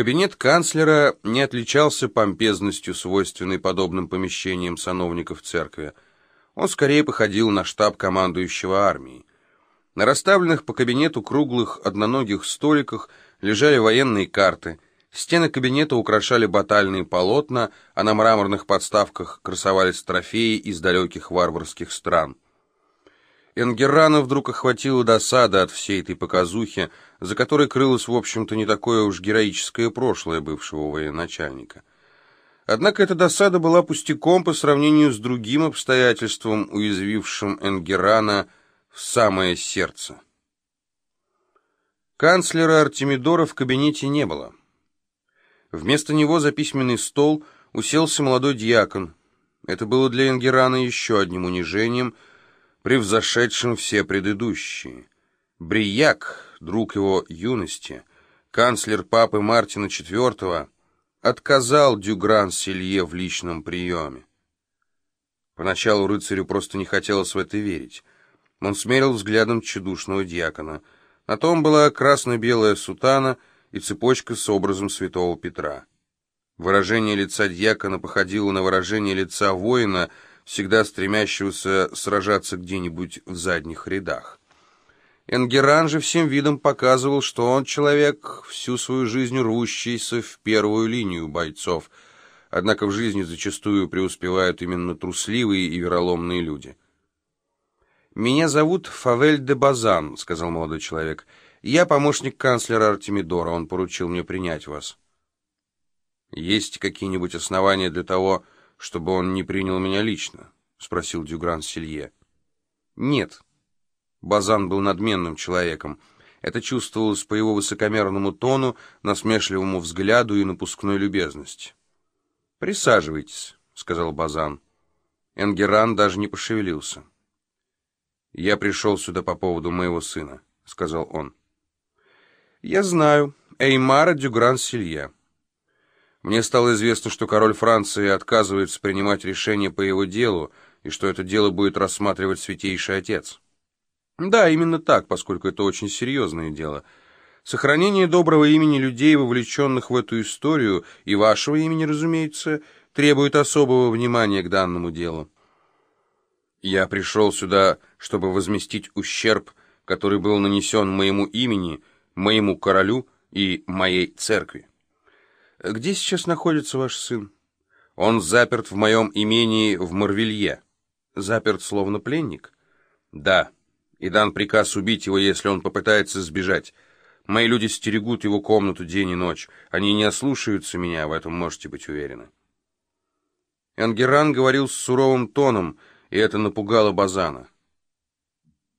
Кабинет канцлера не отличался помпезностью, свойственной подобным помещениям сановников церкви. Он скорее походил на штаб командующего армией. На расставленных по кабинету круглых одноногих столиках лежали военные карты, стены кабинета украшали батальные полотна, а на мраморных подставках красовались трофеи из далеких варварских стран. Энгеррана вдруг охватила досада от всей этой показухи, за которой крылось, в общем-то, не такое уж героическое прошлое бывшего военачальника. Однако эта досада была пустяком по сравнению с другим обстоятельством, уязвившим Энгерана в самое сердце. Канцлера Артемидора в кабинете не было. Вместо него за письменный стол уселся молодой дьякон. Это было для Энгерана еще одним унижением — превзошедшим все предыдущие. Брияк, друг его юности, канцлер папы Мартина IV, отказал Дюгран-Селье в личном приеме. Поначалу рыцарю просто не хотелось в это верить. Он смерил взглядом тщедушного дьякона. На том была красно-белая сутана и цепочка с образом святого Петра. Выражение лица дьякона походило на выражение лица воина — всегда стремящегося сражаться где-нибудь в задних рядах. Энгеран же всем видом показывал, что он человек, всю свою жизнь рвущийся в первую линию бойцов, однако в жизни зачастую преуспевают именно трусливые и вероломные люди. «Меня зовут Фавель де Базан», — сказал молодой человек. «Я помощник канцлера Артемидора, он поручил мне принять вас». «Есть какие-нибудь основания для того, чтобы он не принял меня лично?» — спросил Дюгран Силье. «Нет». Базан был надменным человеком. Это чувствовалось по его высокомерному тону, насмешливому взгляду и напускной любезности. «Присаживайтесь», — сказал Базан. Энгеран даже не пошевелился. «Я пришел сюда по поводу моего сына», — сказал он. «Я знаю. Эймара Дюгран Силье». Мне стало известно, что король Франции отказывается принимать решение по его делу, и что это дело будет рассматривать Святейший Отец. Да, именно так, поскольку это очень серьезное дело. Сохранение доброго имени людей, вовлеченных в эту историю, и вашего имени, разумеется, требует особого внимания к данному делу. Я пришел сюда, чтобы возместить ущерб, который был нанесен моему имени, моему королю и моей церкви. «Где сейчас находится ваш сын?» «Он заперт в моем имении в Марвелье». «Заперт словно пленник?» «Да, и дан приказ убить его, если он попытается сбежать. Мои люди стерегут его комнату день и ночь. Они не ослушаются меня, в этом можете быть уверены». Энгеран говорил с суровым тоном, и это напугало Базана.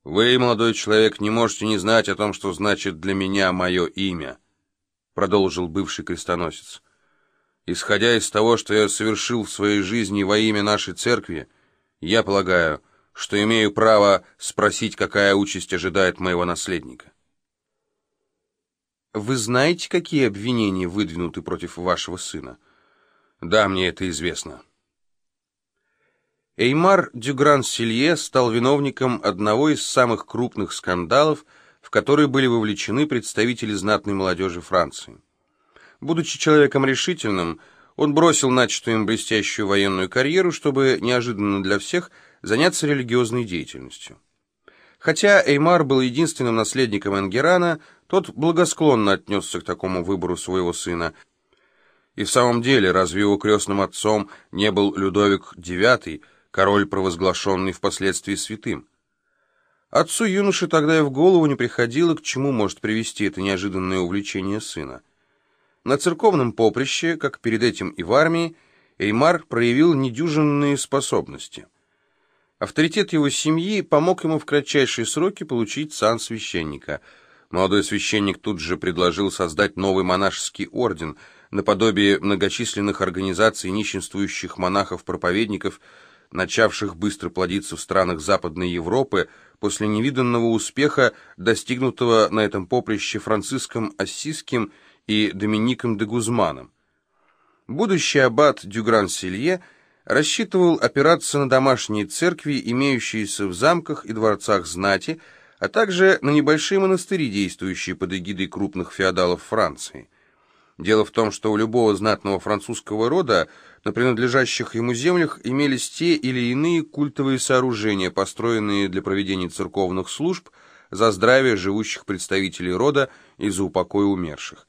«Вы, молодой человек, не можете не знать о том, что значит для меня мое имя». — продолжил бывший крестоносец. «Исходя из того, что я совершил в своей жизни во имя нашей церкви, я полагаю, что имею право спросить, какая участь ожидает моего наследника». «Вы знаете, какие обвинения выдвинуты против вашего сына?» «Да, мне это известно». Эймар Дюгран-Силье стал виновником одного из самых крупных скандалов – в который были вовлечены представители знатной молодежи Франции. Будучи человеком решительным, он бросил начатую им блестящую военную карьеру, чтобы, неожиданно для всех, заняться религиозной деятельностью. Хотя Эймар был единственным наследником Энгерана, тот благосклонно отнесся к такому выбору своего сына. И в самом деле, разве его крестным отцом не был Людовик IX, король, провозглашенный впоследствии святым? Отцу юноши тогда и в голову не приходило, к чему может привести это неожиданное увлечение сына. На церковном поприще, как перед этим и в армии, Эймар проявил недюжинные способности. Авторитет его семьи помог ему в кратчайшие сроки получить сан священника. Молодой священник тут же предложил создать новый монашеский орден, наподобие многочисленных организаций нищенствующих монахов-проповедников, начавших быстро плодиться в странах Западной Европы, после невиданного успеха, достигнутого на этом поприще Франциском Ассизским и Домиником де Гузманом. Будущий аббат Дюгран-Селье рассчитывал опираться на домашние церкви, имеющиеся в замках и дворцах знати, а также на небольшие монастыри, действующие под эгидой крупных феодалов Франции. Дело в том, что у любого знатного французского рода на принадлежащих ему землях имелись те или иные культовые сооружения, построенные для проведения церковных служб за здравие живущих представителей рода и за упокой умерших.